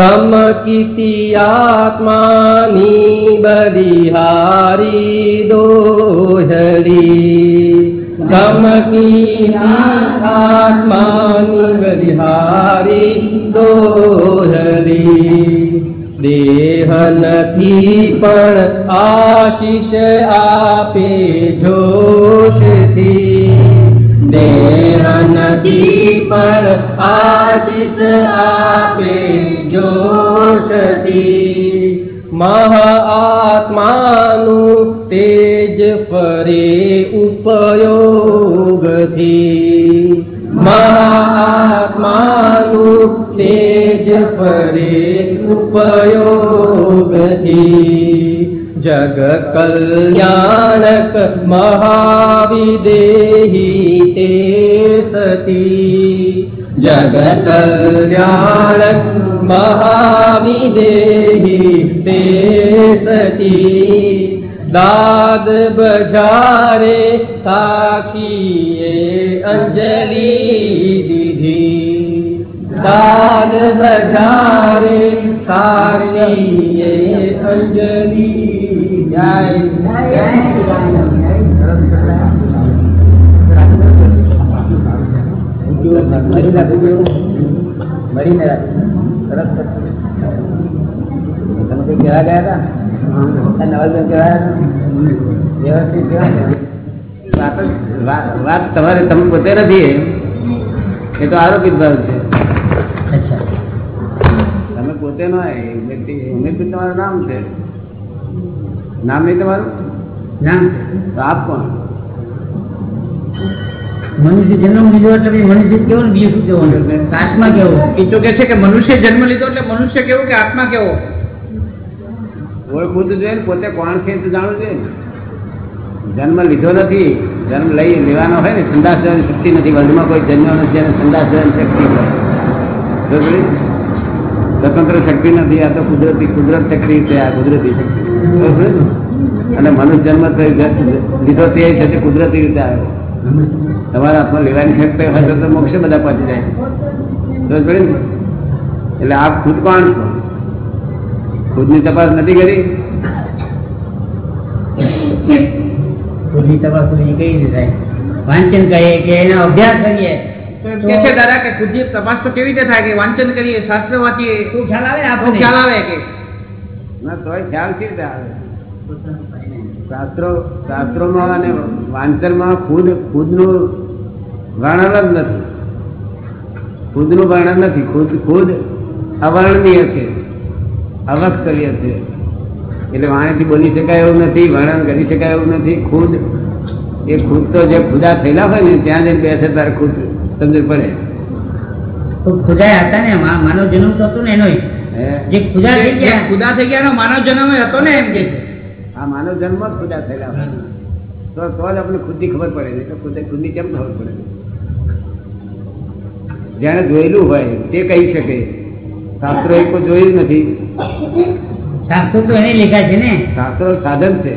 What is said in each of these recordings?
સમકિતિ આત્માની બલિહારી દોહરી સમકિતિ આત્માની બલિહારી દોહરી દેહ નથી પણ આશીષ આપે જોશથી દેહ નથી પણ આશીષ આપે જોશથી મહાઆત્માનું તેજ ફરે ઉપયોગથી. મહાઆત્માનું તેજ ફરે ઉપયોગથી. जगकल्याणक महाविदेहि ते सति। जगकल्याणक महाविदेहि ते सति। दाद बजारे साखि अञ्जलि दिधि। दाद बजारे सा अञ्जलि મળીને સરસ તમે કઈ કહેવા ગયા હતા નવલબેન કહેવાયા વ્યવસ્થિત વાત તમારે તમે પોતે નથી એ. તો આરોપિત ભાવ છે. તમે પોતે નો વ્યક્તિ તમારું નામ છે. નામ નહીં તમારું? નામ તો આપ કોણ? મનુષ્ય જન્મ લીધો એટલે મનુષ્ય કેવો ને બીજું શું કેવું આત્મા કેવો? એ તો કે છે કે મનુષ્ય જન્મ લીધો એટલે મનુષ્ય કેવો કે આત્મા કેવો? ઓળખવું તો જોઈએ ને પોતે કોણ છે તો જાણવું જોઈએ ને. જન્મ લીધો નથી જન્મ લઈ લેવાનો હોય ને સંદાસ જવાની શક્તિ નથી. વર્લ્ડમાં કોઈ જન્મ નથી અને સંદાસ જવાની શક્તિ હોય. સ્વતંત્ર શક્તિ નથી આ તો કુદરતી કુદરત શક્તિ છે આ કુદરતી શક્તિ? અને મનુષ્ય જન્મ લીધો તે છે તે કુદરતી રીતે આવ્યો તમારા હાથમાં લેવાની શક્તિ હોય તો મોક્ષે બધા પહોંચી જાય એટલે આપ ખુદ કોણ છો? ખુદની તપાસ નથી કરી? ખુદની તપાસ ખુદની કઈ રીતે થાય? વાંચન કરીએ કે એનો અભ્યાસ કરીએ? તો કે છે દાદા કે ખુદની તપાસ તો કેવી રીતે થાય કે વાંચન કરીએ શાસ્ત્ર વાંચીએ? તો ખ્યાલ આવે આપણને? ખ્યાલ આવે કે? ના તોય ખ્યાલ કેવી રીતે આવે શાસ્ત્રો શાસ્ત્રોમાં અને વાંચનમાં ખુદ ખુદનું વર્ણન જ નથી. ખુદનું વર્ણન નથી ખુદ ખુદ અવર્ણનીય છે. અવક્તવ્ય છે. એટલે વાણીથી બોલી શકાય એવું નથી વર્ણન કરી શકાય એવું નથી. ખુદ એ ખુદ તો જે ખુદા થયેલા હોય ને ત્યાં જઈને બેસે તારે ખુદ સમજ પડે. તો ખુદાય હતા ને માનવ જન્મ તો હતું ને એનો જે ખુદા થઈ ગયા. ખુદા થઈ ગયા માનવ જન્મ હતો ને એમ કે છે. આ માનવ જન્મ જ ખુદા થયેલા તો તો જ આપણે ખુદની ખબર પડે નહીં તો ખુદે ખુદની કેમ ખબર પડે? જેણે જોયેલું હોય તે કહી શકે. શાસ્ત્રો એક જોયું નથી. શાસ્ત્રો તો એને લેખા છે ને. શાસ્ત્રો સાધન છે.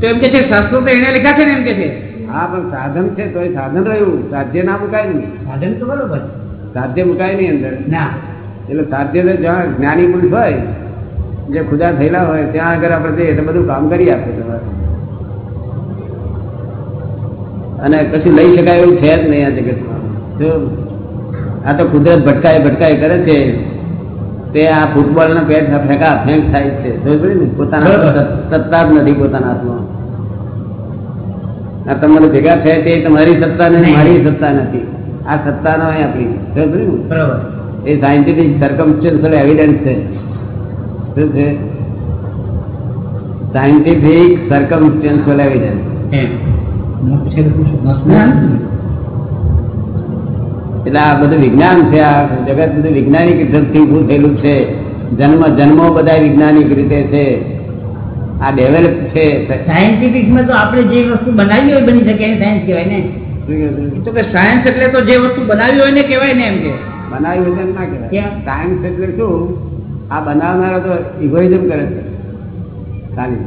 તો એમ કે છે શાસ્ત્રો તો એને લેખા છે ને એમ કે છે? હા પણ સાધન છે તો એ સાધન રહ્યું. સાધ્ય ના મુકાય નહીં. સાધન તો બરોબર સાધ્ય મુકાય નહીં અંદર. ના. એટલે સાધ્ય તો જ્યાં જ્ઞાની પુરુષ હોય જે ખુદા થયેલા હોય ત્યાં આગળ આપણે જઈએ એટલે બધું કામ કરી આપે તમારે અને કશું લઈ શકાય એવું છે જ નહીં આ જગતમાં. જો આ તો કુદરત ભટકાય ભટકાય કરે છે તે આ ફૂટબોલના પેટ ફેંકા ફેંક થાય છે. ને? પોતાના સત્તા જ નથી પોતાના હાથમાં. આ તમારે ભેગા થયા તે તમારી સત્તા નથી મારી સત્તા નથી. આ સત્તા નો આપણી બરોબર. એ સાયન્ટિફિક સર્કમસ્ટન્શિયલ એવિડન્સ છે. શું છે? સાયન્ટિફિક સર્કમસ્ટન્શિયલ એવિડન્સ એટલે આ બધું વિજ્ઞાન છે આ જગત બધું વૈજ્ઞાનિક ઢબથી ઊભું થયેલું છે. જન્મ જન્મો બધા વૈજ્ઞાનિક રીતે છે. આ ડેવલપ છે. સાયન્ટિફિકમાં તો આપણે જે વસ્તુ બનાવી હોય બની શકે એને સાયન્સ કહેવાય ને. તો કે સાયન્સ એટલે તો જે વસ્તુ બનાવી હોય ને કહેવાય ને એમ કે. બનાવ્યું હોય ના કહેવાય. સાયન્સ એટલે શું? આ બનાવનારા તો ઇગોઇઝમ કરે છે.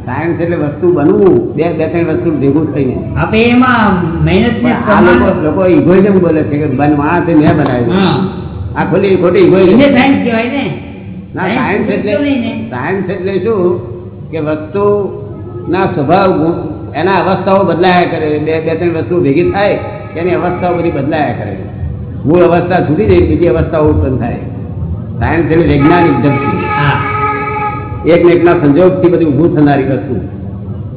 સાયન્સ એટલે વસ્તુ બનવું બે બે ત્રણ વસ્તુ ભેગું થઈને. આપણે એમાં મહેનત આ લોકો લોકો ઇગોઇઝમ બોલે છે કે બન માણસે મેં બનાવ્યું. આ ખોલી ખોટી ઇગોઇઝમ સાયન્સ કહેવાય ને. ના સાયન્સ એટલે સાયન્સ એટલે શું? કે વસ્તુના સ્વભાવ એના અવસ્થાઓ બદલાયા કરે બે બે ત્રણ વસ્તુ ભેગી થાય એની અવસ્થાઓ બધી બદલાયા કરે મૂળ અવસ્થા છૂટી જાય બીજી અવસ્થાઓ ઉત્પન્ન થાય. સાયન્સ એટલે વૈજ્ઞાનિક હા. એક ને એકના સંજોગથી બધી ઊભું થનારી વસ્તુ.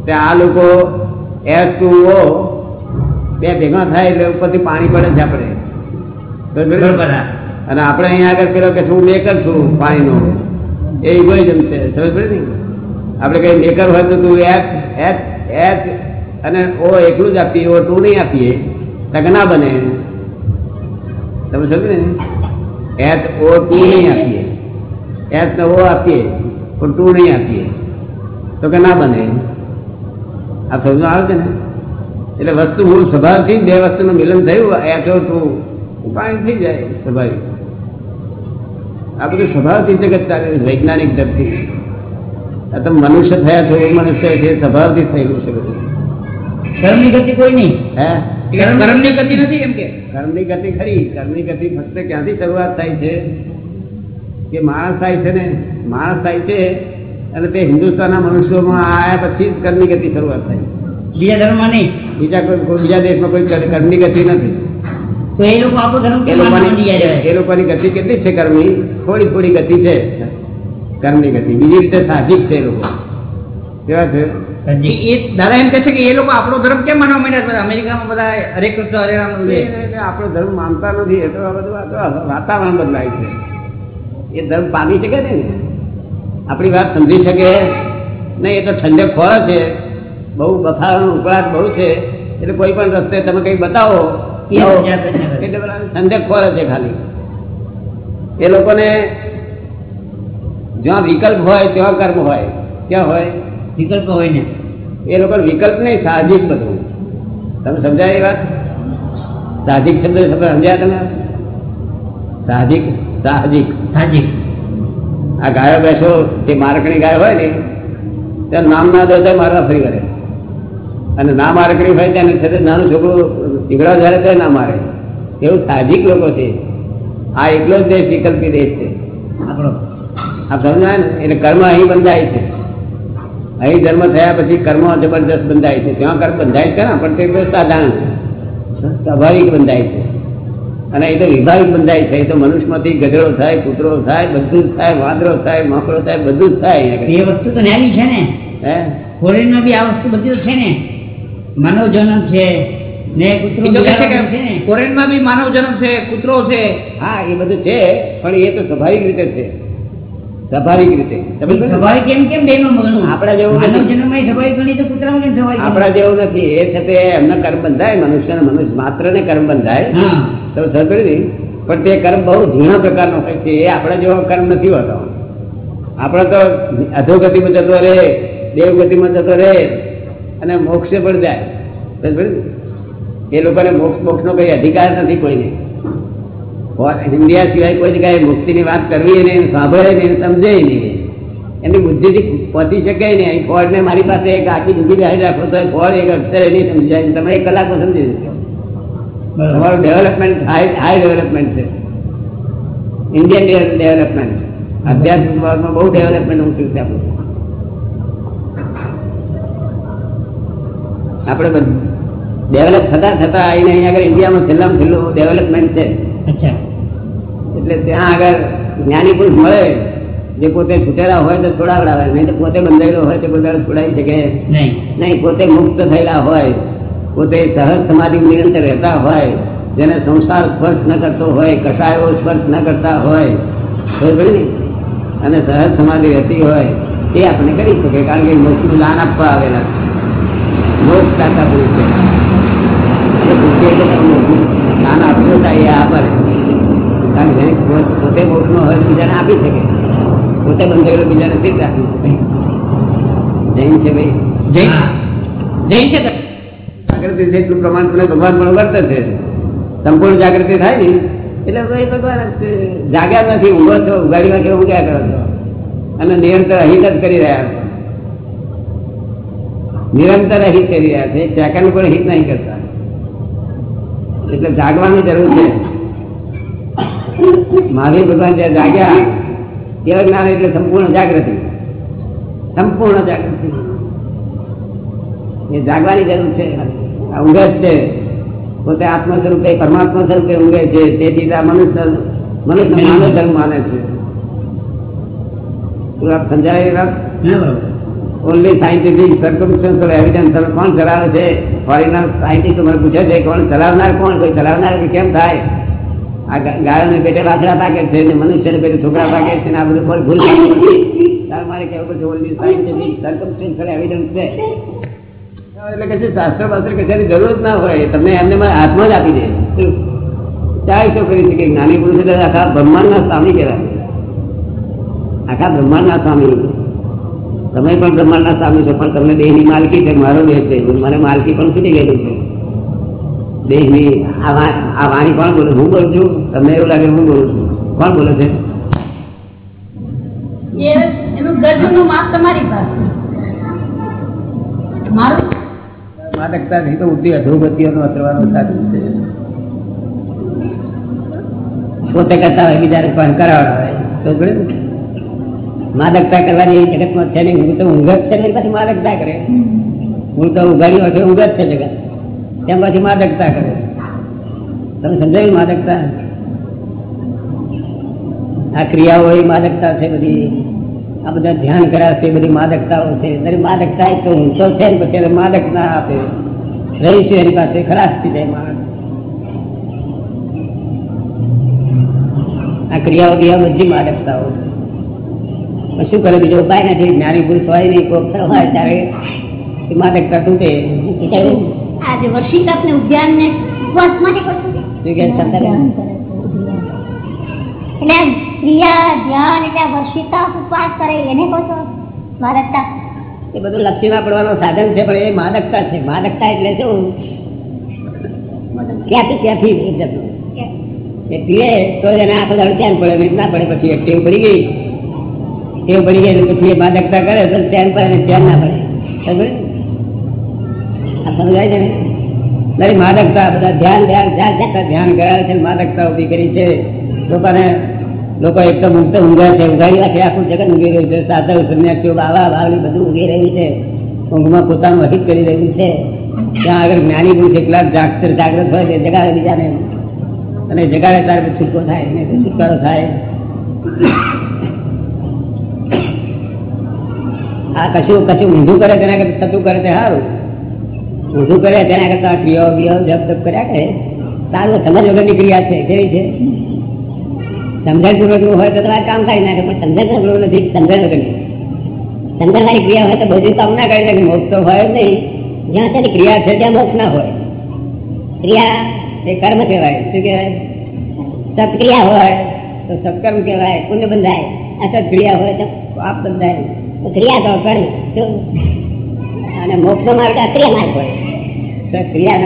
તે આ લોકો એસ ટુ ઓ બે ભેગા થાય એટલે ઉપરથી પાણી પડે છે આપણે. અને આપણે અહીંયા આગળ કર્યો કે હું મેકર છું પાણીનો. એ ઇગોઇઝમ છે. સમજ પડે ને? આપણે કઈ મેકર હોય તો તું એચ એચ એચ અને ઓ એકલું જ આપીએ ઓ ટુ નહીં આપીએ. તક ના બને. તમે સમજ ને? એચ ઓ ટુ નહીં આપીએ. એચ ને ઓ આપીએ પણ ટુ નહીં આપીએ. તો કે ના બને. આ સમજો આવે છે ને એટલે વસ્તુ મૂળ સ્વભાવથી બે વસ્તુનું મિલન થયું એચ ઓ ટુ ઉપાય થઈ જાય સ્વાભાવિક આ બધું સ્વભાવથી જગત ચાલે વૈજ્ઞાનિક દ્રષ્ટિ આ તમે મનુષ્ય થયા છો એ મનુષ્ય છે સ્વભાવથી થયેલું છે બધું. ધર્મની ગતિ કોઈ નહીં. હે? કર્મની ગતિ નથી એમ કે? કર્મની ગતિ ખરી. કર્મની ગતિ ફક્ત ક્યાંથી શરૂઆત થાય છે? કે માણસ થાય છે ને? માણસ થાય છે અને તે હિન્દુસ્તાનના મનુષ્યોમાં આવ્યા પછી જ કર્મની ગતિ શરૂઆત થાય બીજા ધર્મમાં નહીં? બીજા કોઈ બીજા દેશમાં કોઈ કર્મની ગતિ નથી. તો એ લોકો આપણો ધર્મ એ લોકોની એ લોકોની ગતિ કેટલી છે કર્મની થોડી થોડી ગતિ છે. કર્મની ગતિ. બીજી રીતે સાહજિક છે એ લોકો. કેવા છે. એ એ દાદા એમ કહે છે કે એ લોકો આપણો ધર્મ કેમ માનવા માંડ્યા અમેરિકામાં બધા હરે કૃષ્ણ હરે રામ આપણો ધર્મ માનતા નથી એ તો આ બધું વાતાવરણ બદલાય છે. એ ધર્મ પામી શકે ને? આપણી વાત સમજી શકે. નહીં એ તો ઠંડક ખોર છે. બહુ બફારાનો ઉકળાટ બહુ છે. એટલે કોઈ પણ રસ્તે તમે કઈ બતાવો. એટલે પેલા ઠંડક ખોર છે ખાલી. એ લોકોને જ્યાં વિકલ્પ હોય ત્યાં કર્મ હોય. ક્યાં હોય? વિકલ્પ હોય ને. એ લોકો વિકલ્પ નહીં સાહજિક બધું. તમે સમજાય એ વાત? સાહજિક શબ્દ સમજ્યા તમે? સાહજિક? સાહજિક. સાહજિક. આ ગાયો બેસો જે મારકણી ગાય હોય ને ત્યાં નામ ના દે તો મારવા ફરી કરે અને ના મારકણી હોય ત્યાં છે નાનું છોકરું ઝીગડા જ્યારે તો ના મારે. એવું સાહજિક લોકો છે. આ એકલો જ દેશ વિકલ્પી દેશ છે. આપણો આ સમજાય ને? એટલે કર્મ અહીં બંધાય છે. અહીં ધર્મ થયા પછી કર્મ જબરદસ્ત બંધાય છે. ત્યાં કર્મ બંધાય છે પણ તે સાધારણ છે. સ્વાભાવિક બંધાય છે. અને એ તો વિભાવિક બંધાય છે. એ તો મનુષ્યમાંથી ગધેડો થાય કૂતરો થાય બધું જ થાય વાંદરો થાય માકડો થાય બધું જ થાય એ વસ્તુ તો ન્યારી છે ને. હે? ફોરેનમાં બી આ વસ્તુ બધી છે ને. માનવ જન્મ છે ને કૂતરો છે ને. ફોરેનમાં બી માનવ જન્મ છે કૂતરો છે. હા એ બધું છે પણ એ તો સ્વાભાવિક રીતે છે. સ્વાભાવિક રીતે. સ્વાભાવિક કેમ કેમ બેમાં આપણા જેવું નથી. આપણા જેવું એ છે તે એમને કર્મ બંધાય મનુષ્ય મનુષ્ય માત્ર ને કર્મ બંધાય. તો સમજ પણ તે કર્મ બહુ ઝીણા પ્રકારનો હોય છે. એ આપણા જેવો કર્મ નથી હોતો. આપણે તો અધોગતિમાં જતો રહે દેવગતિમાં જતો રહે અને મોક્ષે પણ જાય. એ લોકોને મોક્ષ મોક્ષનો કઈ અધિકાર નથી કોઈને. ઇન્ડિયા સિવાય કોઈ જગ્યાએ મુક્તિની વાત કરવી નહીં સાંભળે નહીં સમજે નહીં. એમની બુદ્ધિથી પહોંચી શકે નહીં. અહીં ફોડને મારી પાસે એક આખી જિંદગી બેસી રાખો તો ફોડ એક અક્ષરે નહીં સમજાય. તમે એક કલાકમાં સમજી શકો. તમારું ડેવલપમેન્ટ હાઈ હાઈ ડેવલપમેન્ટ છે. Indian development. આધ્યાત્મિક બહુ ડેવલપમેન્ટ ઊંચું છે આપણું આપણે ડેવલપ થતા થતા આવીને અહીંયા આગળ ઇન્ડિયામાં છેલ્લામાં છેલ્લું ડેવલપમેન્ટ છે. અચ્છા. એટલે ત્યાં આગળ જ્ઞાની પુરુષ મળે. જે પોતે છૂટેલા હોય તો છોડાવડાવે નહીં તો પોતે બંધાયેલો હોય તો પોતે છોડાવી શકે. નહીં. નહીં પોતે મુક્ત થયેલા હોય. પોતે સહજ સમાધિ નિરંતર રહેતા હોય. જેને સંસાર સ્પર્શ ન કરતો હોય કસાયો સ્પર્શ ન કરતા હોય. ને? અને સહજ સમાધિ રહેતી હોય એ આપણે કરી શકે કારણ કે મોક્ષનું દાન આપવા આવેલા મોક્ષ દાતા પુરુષ. છે દાન આપશો તો એ આપે કારણ કે પોતે મોક્ષનો હોય બીજાને આપી શકે. પોતે બંધાયેલો બીજાને સીધ રાખી શકે. જૈન છે ભાઈ? જૈન. જૈન છે જાગૃતિ છે એટલું પ્રમાણ તમને ભગવાન પણ વર્તે છે. સંપૂર્ણ જાગૃતિ થાય ને એટલે ભાઈ ભગવાન જાગ્યા નથી ઊંઘો છો ઉગાડીમાં કેવું ઊંઘ્યા કરો છો? અને નિરંતર અહિત જ કરી રહ્યા છો. નિરંતર અહિત કરી રહ્યા છે સેકન્ડ પણ હિત નહીં કરતા. એટલે જાગવાની જરૂર છે. મહાવીર ભગવાન જ્યાં જાગ્યા. કેવળ જ્ઞાન એટલે સંપૂર્ણ જાગૃતિ. સંપૂર્ણ જાગૃતિ. એ જાગવાની જરૂર છે. ઊંઘ જ છે. પોતે આત્મ સ્વરૂપે, પરમાત્મા સ્વરૂપે ઊંઘે છે. તેથી મનુષ્ય મનુષ્ય માનવ ધર્મ માને છે. ઓનલી સાયન્ટિફિક સર્કમસ્ટન્શિયલ એવિડન્સ કોણ ચલાવે છે? ફોરેનર સાયન્ટિસ્ટ મને પૂછે છે, કોણ ચલાવનાર, કોણ? કોઈ ચલાવનાર કેમ થાય? આ ગા- ગાયોને પેટે વાછડા પાકે છે ને મનુષ્યને પેટે છોકરા પાકે છે ને આ બધું પણ ભૂલ મારે કેવું પડશે ઓનલી સાયન્ટિફિક એવિડન્સ છે. એટલે કે શાસ્ત્ર બાસ્ત્ર કશાની જરૂર ના હોય તમને એમને મને હાથમાં જ આપી દે? ચાય શું કરી શકે જ્ઞાની પુરુષ એટલે આખા બ્રહ્માંડના સ્વામી કહેવાય. આખા બ્રહ્માંડના સ્વામી. તમે પણ બ્રહ્માંડના સ્વામી છો, પણ તમને દેહની માલકી છે, મારો દેહ છે, મને માલકી પણ છૂટી ગયેલી છે. દેહની આ આ વાણી કોણ બોલે? હું બોલું છું? તમને એવું લાગે હું બોલું છું? કોણ બોલે છે? મારું? માદકતાથી તો ઉદ્ધિ અધોગતિઓનો અસરવાનું સાધન છે. પોતે કરતા હોય બીજાને પણ કરાવડા હોય. તો માદકતા કરવાની એ જગતમાં છે નહીં. હું તો ઊંઘ જ છે ને પછી માદકતા કરે. હું તો ઉઘાડી હોય ઊંઘ જ છે જગત. તેમ પછી માદકતા કરે. તમે સમજાયું માદકતા? આ ક્રિયાઓ એ માદકતા છે બધી. આ બધા ધ્યાન કરાશે બધી માદકતાઓ છે. દરેક માદકતા એક ઊંચો છે ને પછી એને માદક ના આપે રહીશું એની પાસે ખરાશ થઈ જાય માણસ. આ ક્રિયાઓ ક્રિયા બધી માદકતાઓ છે. શું કરે? બીજો ઉપાય નથી. જ્ઞાની પુરુષ હોય નહીં, કોક હોય ત્યારે. એ માદકતા તૂટે. શું વર્ષિક આપને વર્ષિકાપ ને ઉદ્યાન ને ઉપવાસ માટે કરશું. એટલે ક્રિયા ધ્યાન એટલે આ ઉપવાસ કરે એને કહો છો? એ બધું લક્ષ્મીમાં પડવાનું સાધન છે પણ એ માદકતા છે. માદકતા એટલે શું? ક્યાંથી ક્યાંથી એક. એ પીએ તો એને આખો દાડો ચેન પડે ના પડે પછી એક ટેવ પડી ગઈ. ટેવ પડી ગઈ પછી એ માદકતા કરે તો ચેન પડે ધ્યાન ચેન ના પડે. સમજે? સમજાય છે ને? માદકતા, બધા ધ્યાન ધ્યાન ધ્યાન ધ્યાન ધ્યાન કરાવે છે માદકતા ઊભી કરી છે. લોકોને, લોકો એક તો મુક્ત ઊંઘે છે ઊંઘાઈ રાખે આખું જગત ઊંઘી રહ્યું છે. સાધુ સંન્યાસીઓ, બાવા બાવલી બધું ઊંઘી રહ્યું છે. ઊંઘમાં પોતાનું અહિત કરી રહ્યું છે. ત્યાં આગળ જ્ઞાની પુરુષ એકલા જાગતર જાગૃત હોય તે જગાડે બીજાને. અને જગાડે ત્યારે પછી છૂટકો થાય, ને છુટકારો થાય. આ કશું કશું ઊંધું કરે તેના કરતા થતું કરે તે સારું. ઊંધું કરે તેના કરતા ક્રિયાઓ ક્રિયાઓ જપ જપ કર્યા કરે. સારું સમજ વગરની ક્રિયા છે, કેવી છે? સમજણપૂર્વકનું હોય તો તમારે કામ થાય નાખે, પણ સમજણપૂર્વક નથી સમજણ વગરની. સમજણવાળી ક્રિયા હોય તો બધું કામ ના કરી નાખે, મોક્ષ તો હોય જ નહીં. જ્યાં તેની ક્રિયા છે, ત્યાં મોક્ષ ના હોય. ક્રિયા એ કર્મ કહેવાય. શું કહેવાય? સત્ક્રિયા હોય તો સત્કર્મ કહેવાય પુણ્ય બંધાય અસત ક્રિયા હોય તો પાપ બંધાય. ક્રિયા તો કર્મ શું? અને મોક્ષનો માર્ગ અક્રિય માર્ગ હોય. ક્રિયા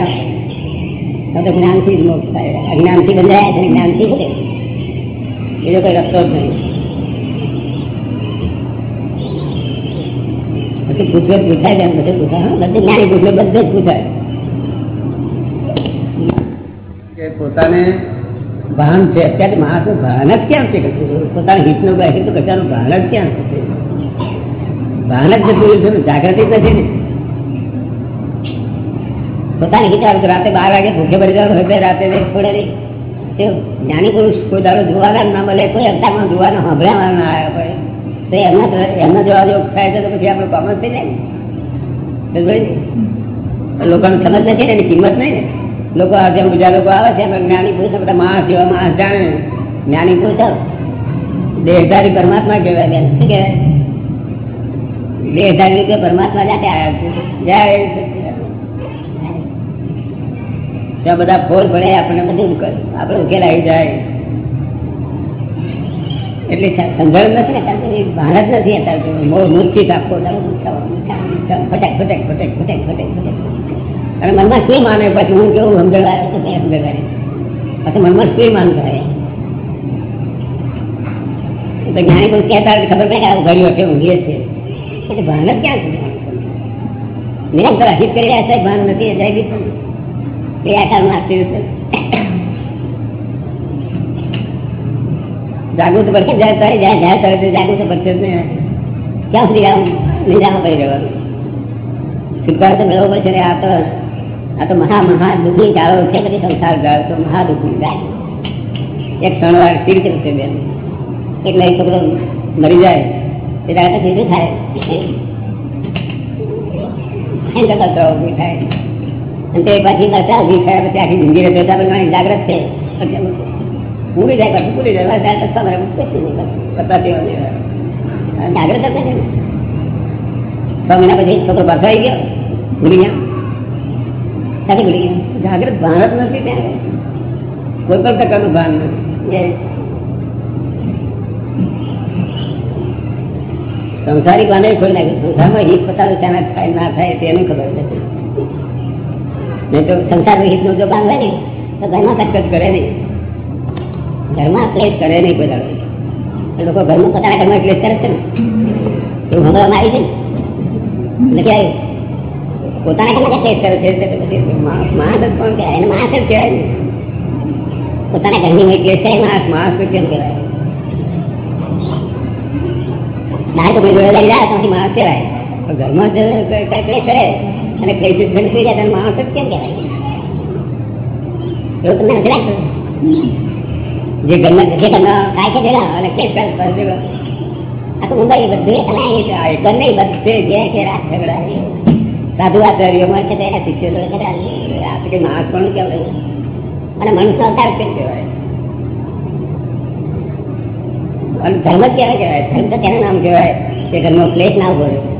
ના તો જ્ઞાનથી જ મોક્ષ થાય. અજ્ઞાનથી બંધાયા છે ને જ્ઞાનથી છૂટે બીજો કોઈ રસ્તો જ નહીં. પછી પૂછવે પૂછાય છે બધું પૂછાય. જ પૂછાય. પોતાને ભાન છે. અત્યારે માણસનું ભાન ક્યાં છે? પોતાના હિતનું હિત કશાનું ક્યાં છે? ભાન જ જતું જાગૃતિ નથી ને? પોતાની વિચાર રાતે બાર વાગે ભૂખે ભરી જવાનું હોય રાતે જ્ઞાની પુરુષ કોઈ દાડો જોવાના ના મળે, કોઈ અવતારમાં જોવાનો સાંભળ્યા ના આવ્યો હોય તો એમના એમના જેવા જો થાય છે તો પછી આપણે કોમન થઈ જાય લોકોને સમજ નથી એની કિંમત નહીં ને. લોકો જેમ બીજા લોકો આવે છે જ્ઞાની પુરુષ બધા માણસ જેવા માણસ જાણે. જ્ઞાની પુરુષ દેહધારી પરમાત્મા કહેવાય બેન. શું કહેવાય? દેહધારી રીતે પરમાત્મા જાતે આવ્યા છે. જય. ત્યાં બધા ફોર ભણે આપણને બધું આપણે ઉકેલ આવી જાય. એટલે સમજણ નથી ને જ નથી અત્યારે તો. મો- મૂર્છિત આખો દાડો મૂર્છાઓ, મૂર્છા, મૂર્છા, ફટેક ફટેક ફટેક ફટેક ફટેક ફટેક. અને મનમાં શું માને? પછી હું કેવું સમજણ પછી મનમાં શું માન કરે? તો જ્ઞાની કોઈ કહેતા ખબર પડે કે આ ઘડ્યું છે ઊંઘીએ છે. એટલે ભાન જ ક્યાં છે? નિરંતર અહિત કરી રહ્યા છે ભાન નથી જાય બી ક્રિયાકાળમાં આશ્ચર્ય છે જાગૃત પડશે જાય ત્યારે જાય જાય તે જાગૃત પડશે ક્યાં સુધી આમ નિંદામાં પડી રહ્યો છુટકારો તો મેળવવો પડશે આ તો આ તો મહા મહા દુઃખી ગાળો છે, બધી સંસાર ગાળો તો મહા દુઃખી ગાળો. એક ત્રણ વાર સ્થિર કરશે બેન. એટલે એ છોકરો મરી જાય. તે દાડે તો થાય. એમ કરતા તો થાય. તે પાછી પાછા ઊભી પછી આખી જિંદગી રહેતા જાગ્રત છે. પૂરી જાય પછી પૂરી જાય જાગ્રત જ ને. છ મહિના પછી છોકરો પાછો ગયો. ભૂલી ગયા. સાથે ભૂલી ગયા? જાગ્રત ભાન જ નથી ત્યાં. કોઈ પણ પ્રકારનું ભાન નથી. સંસારી બાને કોઈ નાખ્યું સંસારમાં હિત પતાવે ત્યાં થાય ના થાય તેની ખબર નથી નહીં ને પોતાના ઘરમાં ક્લેશ ને. ને. માણસ ને. ઘરની માણસ માણસ તો કેમ કહેવાય? બહાર તો કોઈ જોડે લઈ જાય ઘરમાં કરે? અને જ બંધ થઈ જાય માણસ જ કેમ કહેવાય એવું તમને નથી લાગતું જે ઘરમાં જે ઘરમાં ખાય છે ભેગા અને કરે આ તો મુંબઈ બધે એક નહીં બધે જે છે રાત ઝઘડા. સાધુ આચાર્યોમાં છે તે એના શિષ્યો જોડે છે. આ તો કઈ માણસ પણ કેવાય અને મનુષ્ય અવતાર કેમ કહેવાય અને ધર્મ જ કહેવાય કહેવાય ધર્મ તો તેનું નામ કહેવાય કે ઘરનો પ્લેટ ના ઊભો.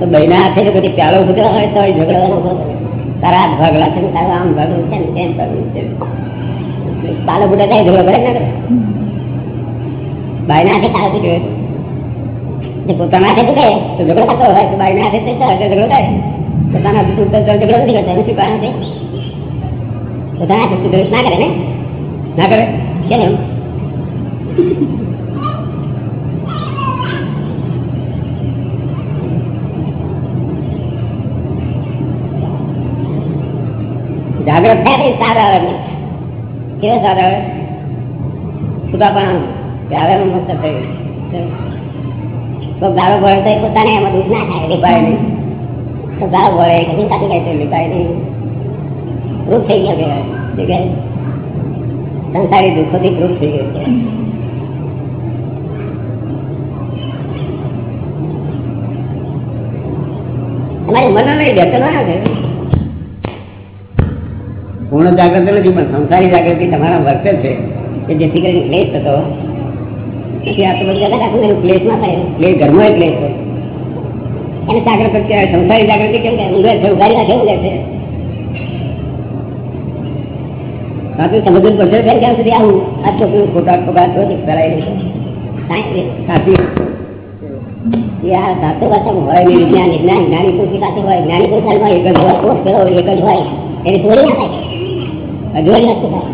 તો બહેના હાથે જો પ્યાલો ફૂટેલો હોય તો ઝઘડવાનો તારા હાથ ભાગલા છે તારું આમ ભાગલું છે ને તેમ ભાગલું છે. પાલો ફૂટે થાય ઝઘડો કરે ના કરે બાયના હાથે તાળ ફૂટ્યો હોય જે પોતાના ઝઘડો બાયના ઝઘડો થાય પોતાના ઝઘડો નથી કરતો શું કારણ પોતાના કરે ને? ના કરે? કેમ? જાગ્રત થાય સારા આવે કેવા સારા આવે? સુધા પણ ત્યારે મસ્ત થયું. ગાળો ભરે તો પોતાને એમાં દુઃખ ના થાય લીપાય નહીં તો ગાળો ભરે કે શું કાઢી જાય લીપાય નહીં રૂપ થઈ ગયા કહેવાય. સંસારી દુઃખોથી રૂપ થઈ ગયું છે તમારી મન નહીં બેઠો ના છે પૂર્ણ જાગૃતિ નથી, પણ સંસારી જાગૃતિ તમારા વર્તે છે, કે જેથી કરીને ક્લેશ થતો જગત આખું થાય, ક્લેશ ઘરમાં ક્લેશ હોય. એને જાગૃત કહેવાય સંસારી જાગૃતિ કેમ કે ઊંઘે છે ઉઘારી નાખે, ઊંઘે છે. સાચું સમજવું પડશે ને વિજ્ઞાન જ્ઞાની પુરુષની પાસે હોય, જ્ઞાની એક જ હોય એક જ હોય, એની થોડી ના થાય. અજવાળી નથી થાય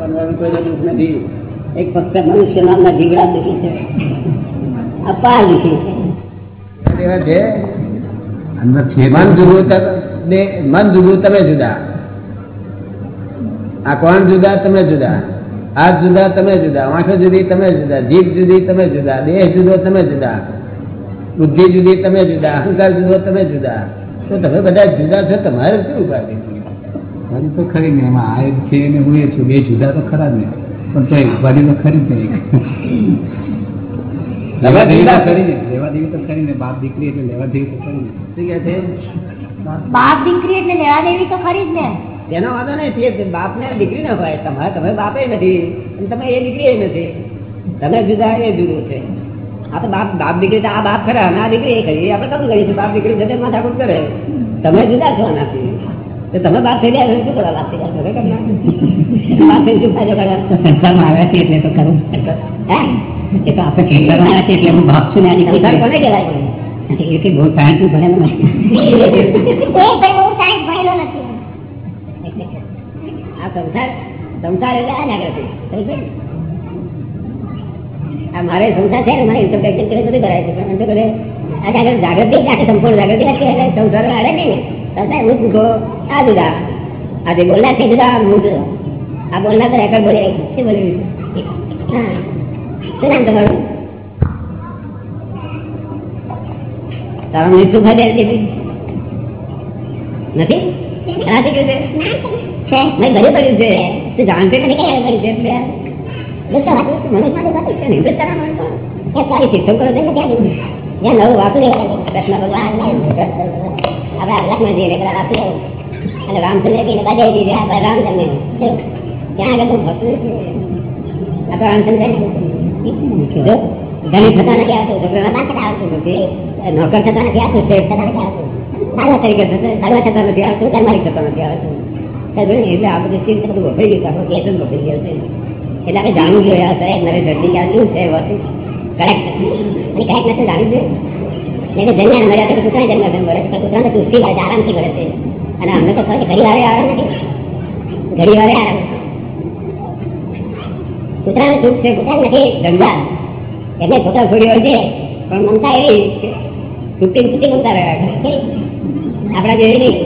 બનવાનું કોઈ દુઃખ નથી એક ફક્ત મનુષ્ય નામના જીવડા દુઃખી છે અપાર દુઃખી છે એવા છે અંદર છે મન જુદું ત- દે- મન જુદું તમે જુદા આ કોણ જુદા તમે જુદા હાથ જુદા તમે જુદા આંખો જુદી તમે જુદા જીભ જુદી તમે જુદા દેહ જુદો તમે જુદા બુદ્ધિ જુદી તમે જુદા અહંકાર જુદો તમે જુદા તો તમે બધા જુદા છો તમારે શું ઉપાધિ? ઉપાધિ તો ખરી ને એમાં આ છે ને હું એ છું બે જુદા તો ખરા ને પણ તો ઉપાધિ તો ખરી જ ને લેવા દેવી તો ખરી ને. લેવા દેવી તો ખરી ને બાપ દીકરી એટલે લેવા દેવી તો ખરી ને. શું કે છે? બાપ દીકરી એટલે લેવા દેવી તો ખરી જ ને. તેનો વાંધો નહીં તે બાપ ને દીકરી ના હોય તમારે તમે બાપે નથી અને તમે એ દીકરી નથી. તમે જુદા એ જુદું છે. આ તો બાપ બાપ દીકરી આ બાપ ખરા અને આ દીકરી એ કરી આપણે આપણે કમ છીએ બાપ દીકરી જતે માથાકૂટ કરે. તમે જુદા છો આનાથી. તો તમે બાપ થઈ ગયા શું કરો બાપ થઈ ગયા તમે બાપ થઈ શું ફાયદો કર્યા? સંસારમાં આવ્યા છે એટલે તો કરું હે? એ તો આપણે સંસારમાં આવ્યા છે એટલે હું બાપ છું ને આની સંસાર કોને કહેવાય? એ કે બહુ સાયન્સ ભણેલું નથી. એ ભાઈ બહુ સાયન્સ ભણેલો નથી. આ સંસાર સંસાર એટલે આ જાગૃતિ મારે સંસાર છે મારે ઇન્કમ ટેક્સ બધું કરાય છે. પણ બધે આ જાગૃતિ આખી સંપૂર્ણ જાગૃતિ એટલે સંસાર આડે નહીં. સંસાર હું જુદો આ જુદા. આજે બોલનાર છે જુદા. હું જુદો આ બોલનાર તો રેકોર્ડ બોલી રહી છે. બોલી રહી છે? હા. શું નામ તમારું? તારા મૃત્યુ શું નથી? નથી? છે. મેં ઘરે પડ્યું છે. તું જાણતો નથી કઈ પડ્યું છે. નોકર થતા નથી આવતું શેઠ થતા નથી આવતું સારવા તરીકે સારવા થતા નથી આવતું ધર્મારી થતા નથી આવતું એટલે આ બધું ચિંતા બધું વપરી ગયું આપણું જ વપરી ગયો એટલે આપણે જાણવું જોઈએ સાહેબ નરેન્દ્રસિંહ આ શું છે કરેક્ટ? અને કરેક્ટ નથી જાણવું જોઈએ. એટલે તો જન્મ્યા મર્યા તો કૂતરા જન્મ છે મળે છે કૂતરા તો ચુસ્તી મળે છે આરામથી મળે છે અને અમને તો ખબર ઘડી વારે આરામ નથી. ઘડી વારે આરામ. કૂતરાને ચૂક છે કૂતરા નથી ધંધા એમને છોકરા છોડી હોય છે, પણ મમતા એવી છૂટી છૂટી મમતા રહ્યા આપણા જેવી નહીં.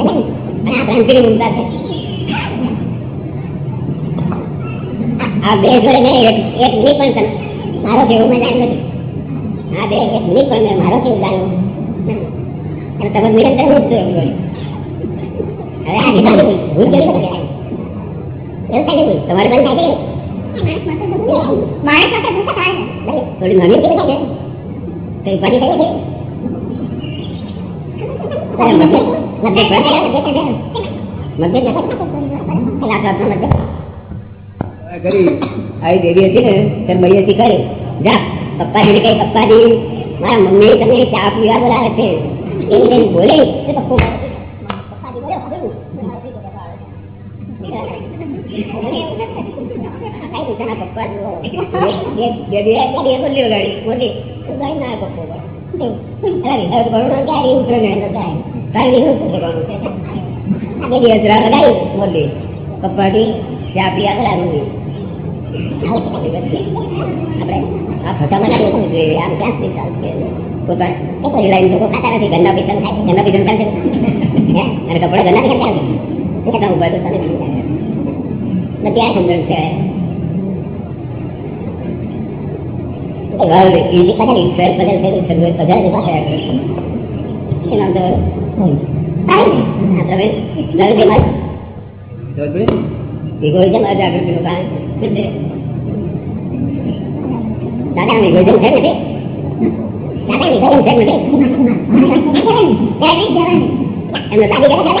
આ ભ્રાંતિની મમતા છે. આ બે જોડે નહીં એક એક મિનિટ પણ મારો જેવું મેં જાણ નથી. આ બે એક મિનિટ પણ મેં મારો જાણ્યું નથી. અને તમે નિરંતર હું જોયું. હવે આ નિશાન હું કેવી રીતે એવું થાય છે તમારે પણ થાય છે માણસ માટે ભૂલ થાય થોડી નાની કેવી થાય કઈ પાછી થાય છે? અરે મતલબ મતલબ પણ થાય છે, મતલબ મતલબ પેલા તો મતલબ કરી આવી દેવી હતી ને ત્યારે મળી હતી કરે જા પપ્પાજીને કઈ પપ્પાજી મારા મમ્મી તમે ચા પીવા બોલાવે છે. એવી રીતે બોલે પપ્પો પપ્પાજી કઈ ચા પીવા બોલાવે આપણે આ ફસામાં ના બેસવું જોઈએ આમ ક્યાં સુધી ચાલશે પોતાને એ કોઈ લાઈન લોકો ખાતા નથી ઘરના પૈસા ખાય ઘરના પૈસા ચાલશે હે અને કપડા ઘરના પૈસા ચાલશે એ કામ ઊભા તો તને બધી આ સમજણ છે વર્લ્ડ ઇઝ બધા ઇટસેલ્ફ બધા છે સમજણ બધા જ પાસે એના અંદર આપણે નવી બીમાર ઇગોઇઝમ અજાગૃતિનું કારણ શું છે દાદા ઇગોઇઝમ છે નથી દાદા ઇગોઇઝમ છે નથી એમનો દાદી કરે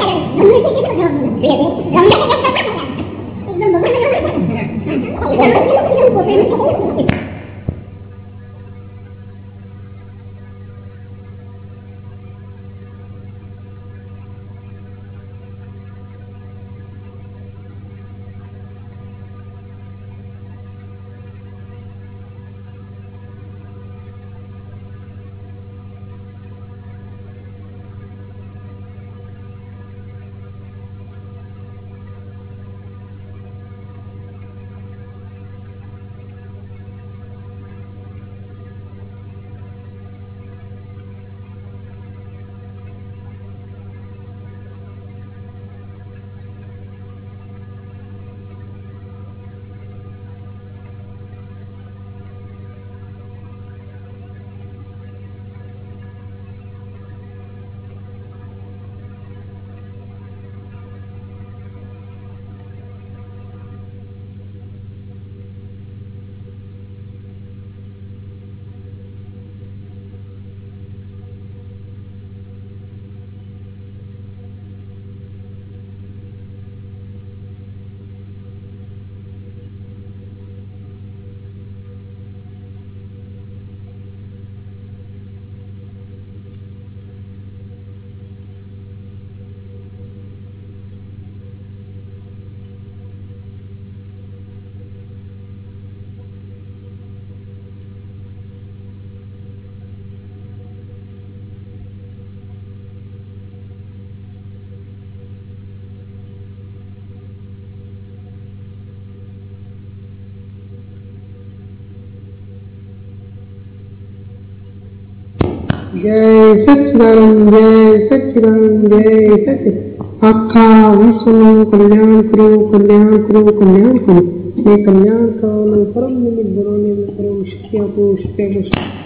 જય સચિદાનંદ જય સચિદાનંદ જય સચિદ આખા વિશ્વનું કલ્યાણ કરો કલ્યાણ કરો કલ્યાણ કરો એ કલ્યાણ કરવાનું પરમ નિમિત્ત બનોને પરમ શક્તિ આપો શક્તિ આપો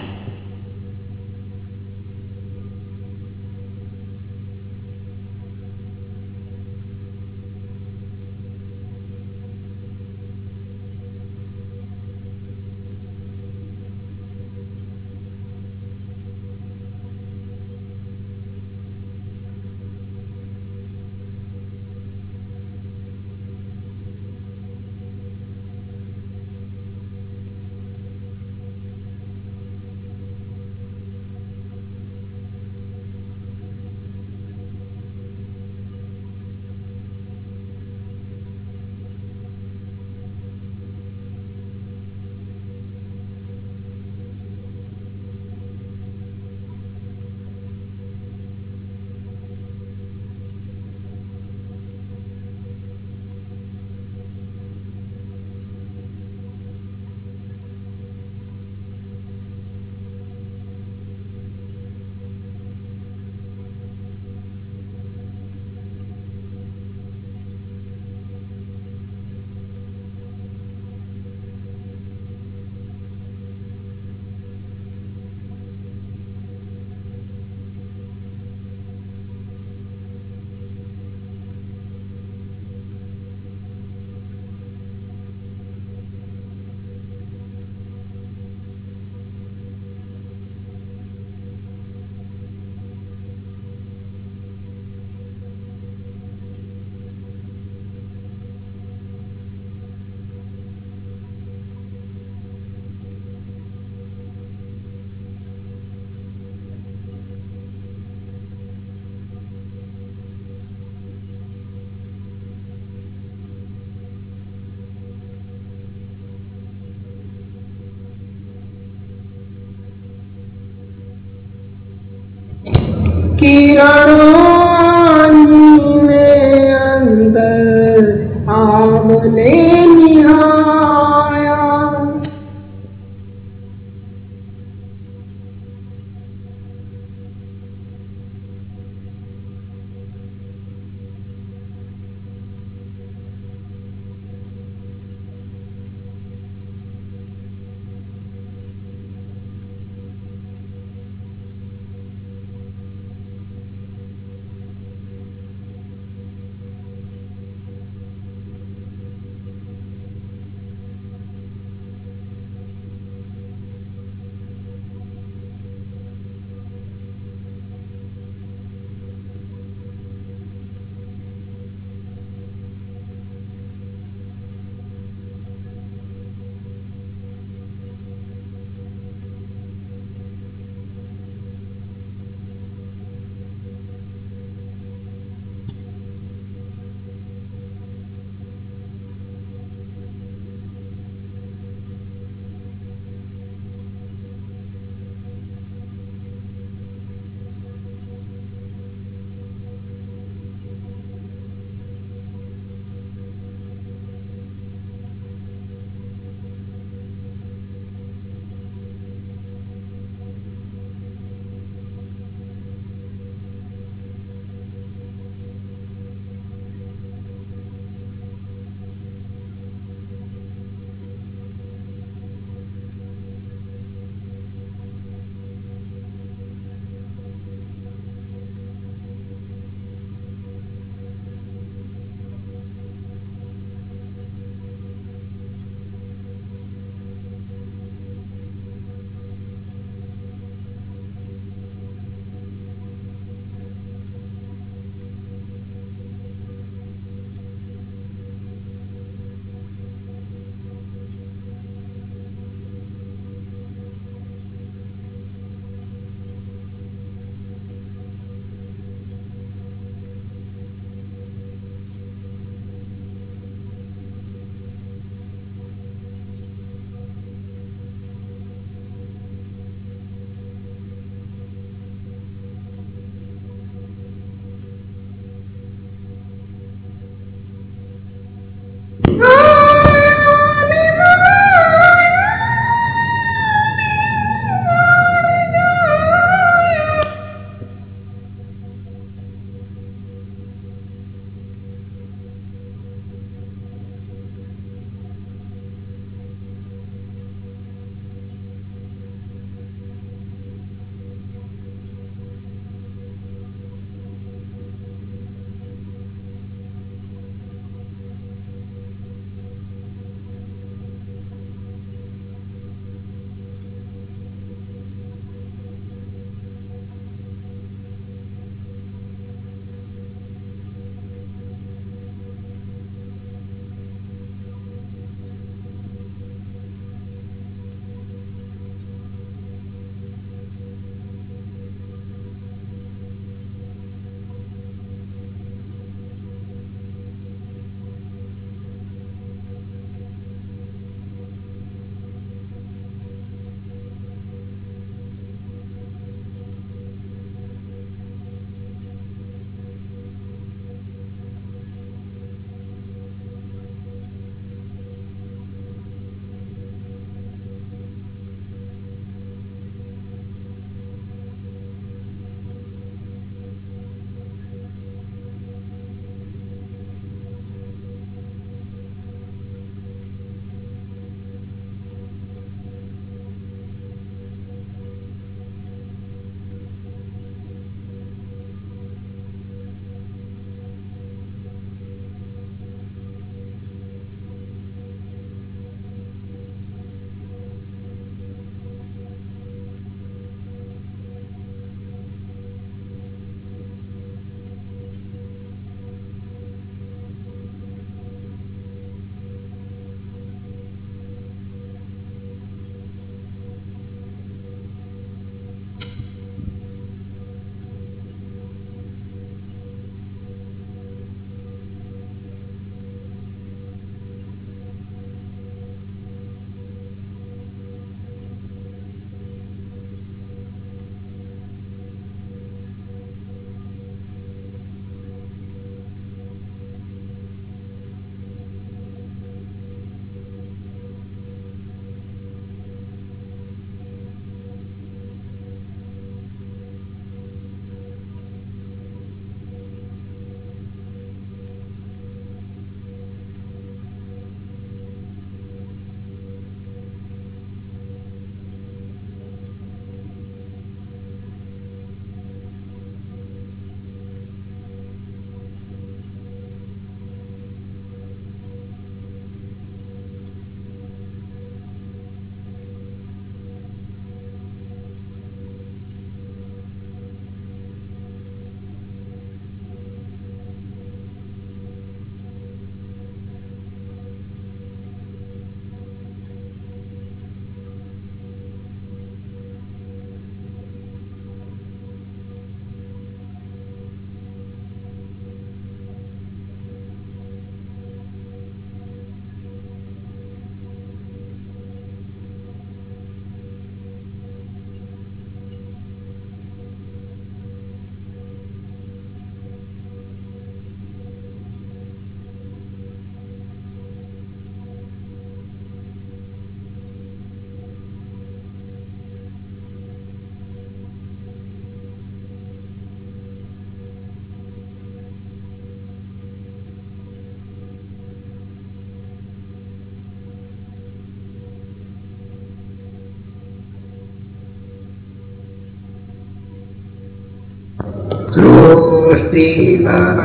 Deva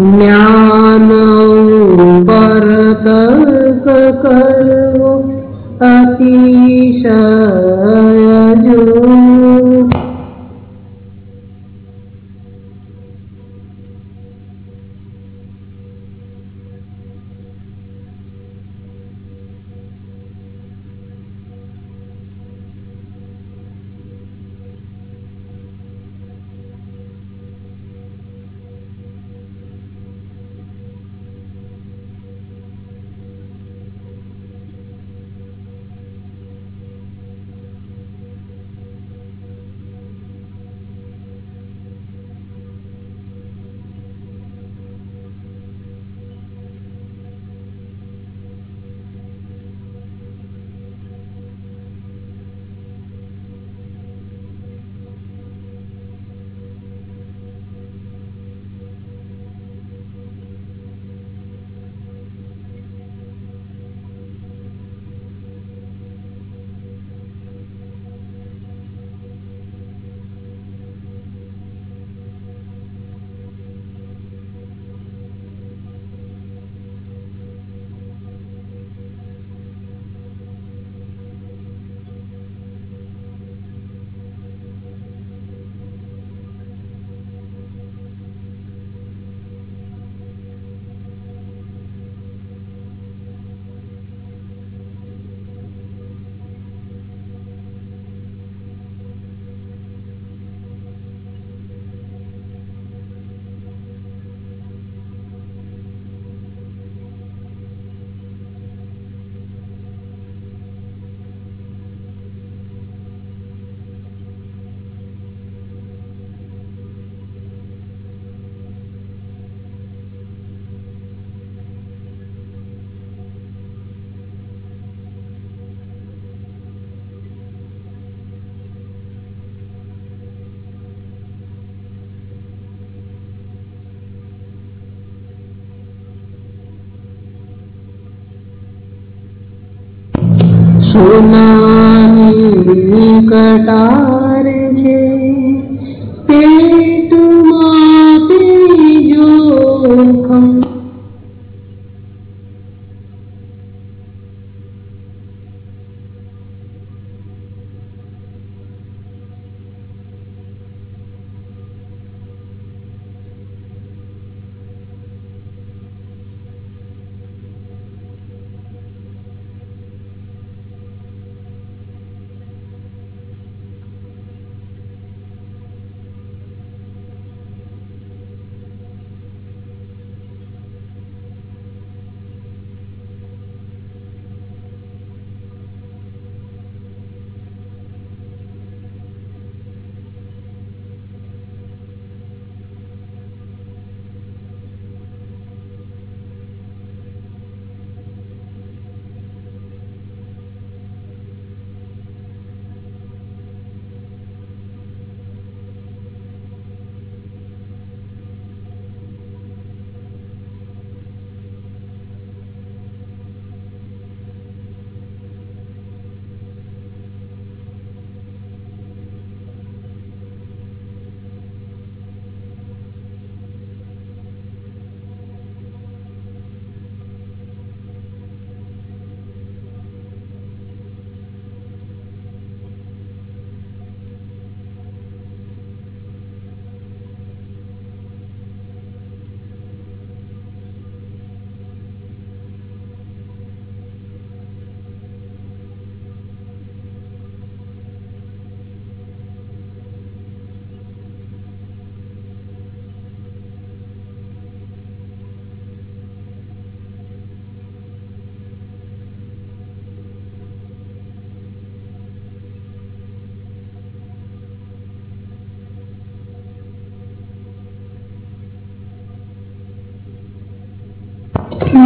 જ્ઞાન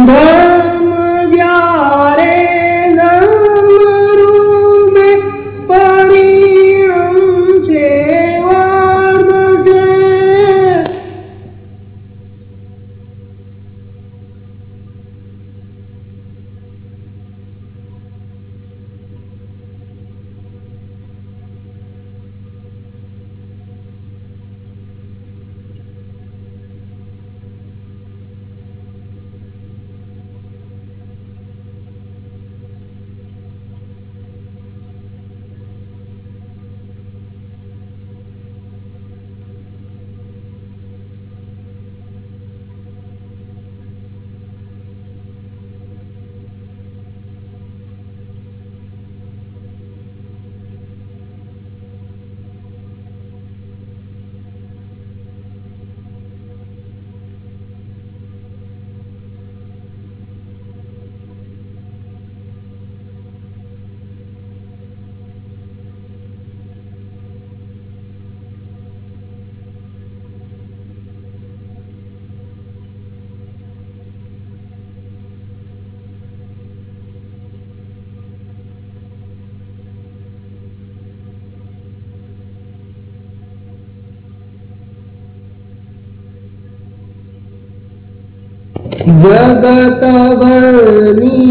ધર્મ જગત ભરની